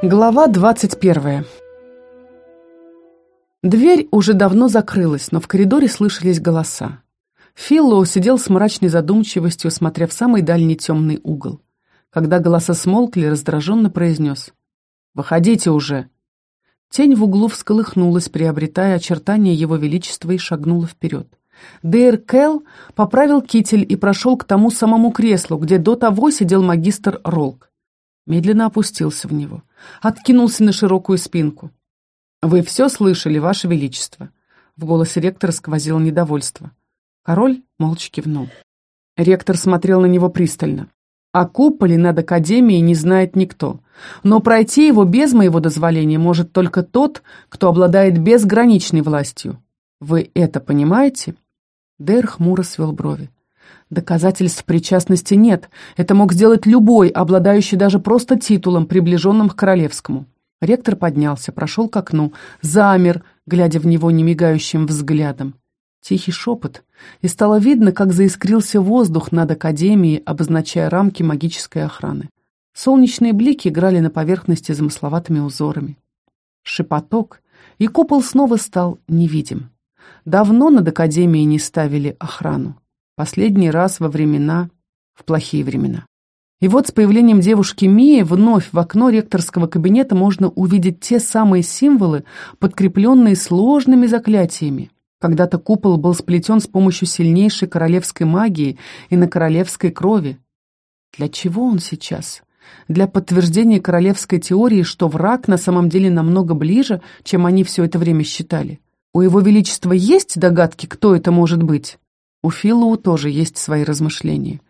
Глава 21 Дверь уже давно закрылась, но в коридоре слышались голоса. Филлоу сидел с мрачной задумчивостью, смотря в самый дальний темный угол. Когда голоса смолкли, раздраженно произнес «Выходите уже!» Тень в углу всколыхнулась, приобретая очертания его величества и шагнула вперед. Дейр Келл поправил китель и прошел к тому самому креслу, где до того сидел магистр Ролк. Медленно опустился в него, откинулся на широкую спинку. «Вы все слышали, Ваше Величество?» В голосе ректора сквозило недовольство. Король молча кивнул. Ректор смотрел на него пристально. О куполе над Академией не знает никто. Но пройти его без моего дозволения может только тот, кто обладает безграничной властью. Вы это понимаете?» Дэр хмуро свел брови. Доказательств причастности нет. Это мог сделать любой, обладающий даже просто титулом, приближенным к королевскому. Ректор поднялся, прошел к окну, замер, глядя в него немигающим взглядом. Тихий шепот, и стало видно, как заискрился воздух над Академией, обозначая рамки магической охраны. Солнечные блики играли на поверхности замысловатыми узорами. Шепоток, и купол снова стал невидим. Давно над Академией не ставили охрану. Последний раз во времена, в плохие времена. И вот с появлением девушки Мии вновь в окно ректорского кабинета можно увидеть те самые символы, подкрепленные сложными заклятиями. Когда-то купол был сплетен с помощью сильнейшей королевской магии и на королевской крови. Для чего он сейчас? Для подтверждения королевской теории, что враг на самом деле намного ближе, чем они все это время считали. У его величества есть догадки, кто это может быть? У Филлоу тоже есть свои размышления.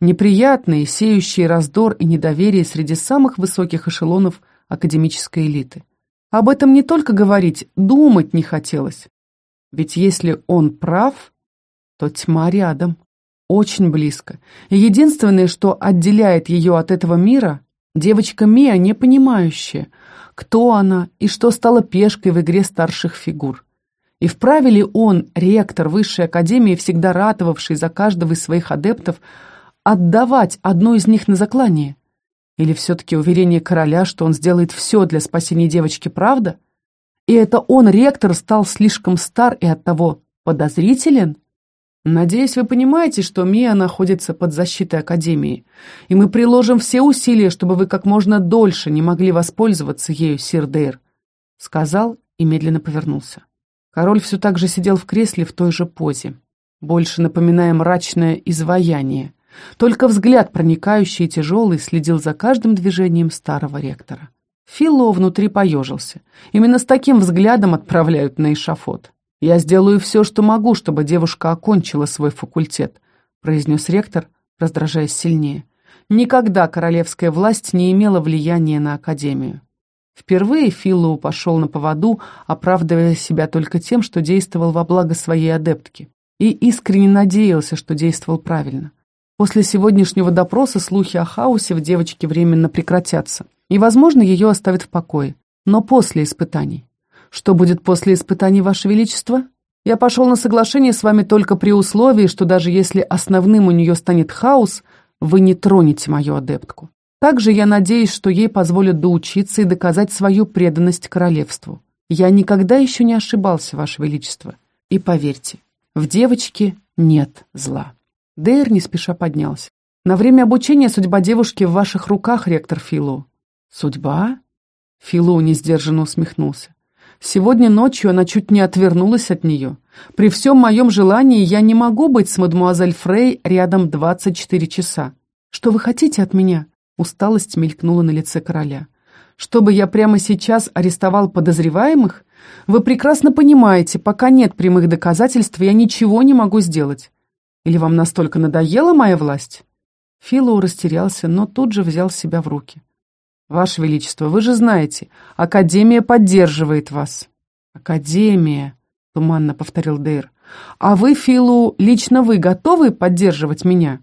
Неприятные, сеющие раздор и недоверие среди самых высоких эшелонов академической элиты. Об этом не только говорить, думать не хотелось. Ведь если он прав, то тьма рядом, очень близко. И единственное, что отделяет ее от этого мира, девочка Мия, не понимающая, кто она и что стала пешкой в игре старших фигур. И вправе ли он, ректор высшей академии, всегда ратовавший за каждого из своих адептов, отдавать одну из них на заклание? Или все-таки уверение короля, что он сделает все для спасения девочки, правда? И это он, ректор, стал слишком стар и оттого подозрителен? Надеюсь, вы понимаете, что Мия находится под защитой Академии, и мы приложим все усилия, чтобы вы как можно дольше не могли воспользоваться ею, сир Дейр», — сказал и медленно повернулся. Король все так же сидел в кресле в той же позе, больше напоминая мрачное изваяние. Только взгляд, проникающий и тяжелый, следил за каждым движением старого ректора. Фило внутри поежился. Именно с таким взглядом отправляют на эшафот. «Я сделаю все, что могу, чтобы девушка окончила свой факультет», произнес ректор, раздражаясь сильнее. Никогда королевская власть не имела влияния на Академию. Впервые Филлоу пошел на поводу, оправдывая себя только тем, что действовал во благо своей адептки. И искренне надеялся, что действовал правильно. После сегодняшнего допроса слухи о хаосе в девочке временно прекратятся. И, возможно, ее оставят в покое. Но после испытаний. Что будет после испытаний, Ваше Величество? Я пошел на соглашение с вами только при условии, что даже если основным у нее станет хаос, вы не тронете мою адептку. Также я надеюсь, что ей позволят доучиться и доказать свою преданность королевству. Я никогда еще не ошибался, Ваше Величество. И поверьте, в девочке нет зла. Дейр не спеша поднялся. На время обучения судьба девушки в ваших руках, ректор Филу. Судьба? Филу несдержанно усмехнулся. Сегодня ночью она чуть не отвернулась от нее. При всем моем желании я не могу быть с мадмуазель Фрей рядом 24 часа. Что вы хотите от меня? Усталость мелькнула на лице короля. «Чтобы я прямо сейчас арестовал подозреваемых? Вы прекрасно понимаете, пока нет прямых доказательств, я ничего не могу сделать. Или вам настолько надоела моя власть?» Филоу растерялся, но тут же взял себя в руки. «Ваше Величество, вы же знаете, Академия поддерживает вас». «Академия», — туманно повторил Дейр. «А вы, Филу, лично вы готовы поддерживать меня?»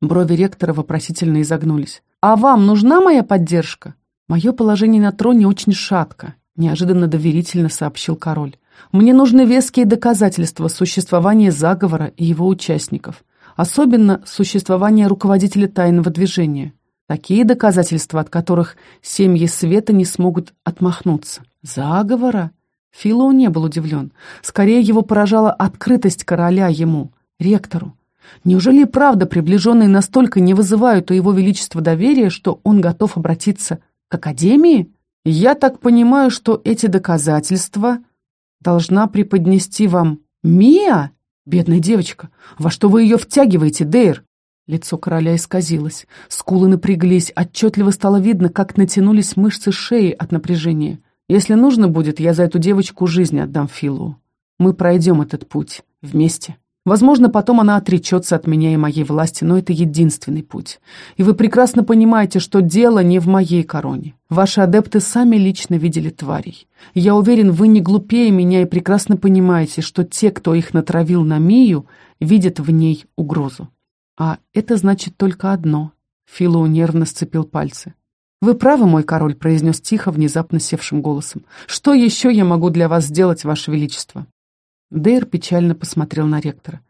Брови ректора вопросительно изогнулись. «А вам нужна моя поддержка?» «Мое положение на троне очень шатко», — неожиданно доверительно сообщил король. «Мне нужны веские доказательства существования заговора и его участников, особенно существования руководителя тайного движения. Такие доказательства, от которых семьи света не смогут отмахнуться. Заговора? Филоу не был удивлен. Скорее его поражала открытость короля ему, ректору. Неужели и правда приближенные настолько не вызывают у его величества доверия, что он готов обратиться к Академии? Я так понимаю, что эти доказательства должна преподнести вам Мия? Бедная девочка, во что вы ее втягиваете, Дейр? Лицо короля исказилось, скулы напряглись, отчетливо стало видно, как натянулись мышцы шеи от напряжения. Если нужно будет, я за эту девочку жизнь отдам Филу. Мы пройдем этот путь вместе. Возможно, потом она отречется от меня и моей власти, но это единственный путь. И вы прекрасно понимаете, что дело не в моей короне. Ваши адепты сами лично видели тварей. Я уверен, вы не глупее меня и прекрасно понимаете, что те, кто их натравил на Мию, видят в ней угрозу. А это значит только одно. Филоу нервно сцепил пальцы. «Вы правы, мой король», — произнес тихо, внезапно севшим голосом. «Что еще я могу для вас сделать, ваше величество?» Дейр печально посмотрел на ректора.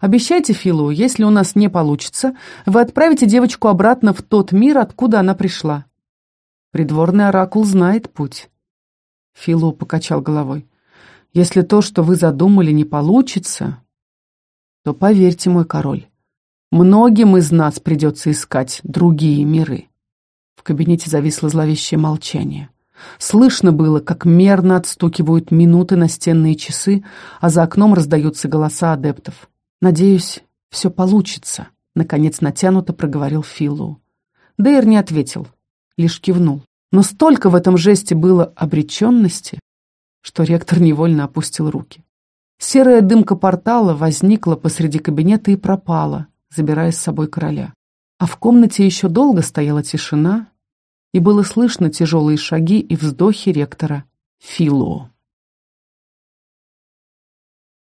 «Обещайте Филу, если у нас не получится, вы отправите девочку обратно в тот мир, откуда она пришла. Придворный оракул знает путь». Филу покачал головой. «Если то, что вы задумали, не получится, то поверьте, мой король, многим из нас придется искать другие миры». В кабинете зависло зловещее молчание. Слышно было, как мерно отстукивают минуты настенные часы, а за окном раздаются голоса адептов. «Надеюсь, все получится», — наконец натянуто проговорил Филлоу. Дейр не ответил, лишь кивнул. Но столько в этом жесте было обреченности, что ректор невольно опустил руки. Серая дымка портала возникла посреди кабинета и пропала, забирая с собой короля. А в комнате еще долго стояла тишина, и было слышно тяжелые шаги и вздохи ректора Фило.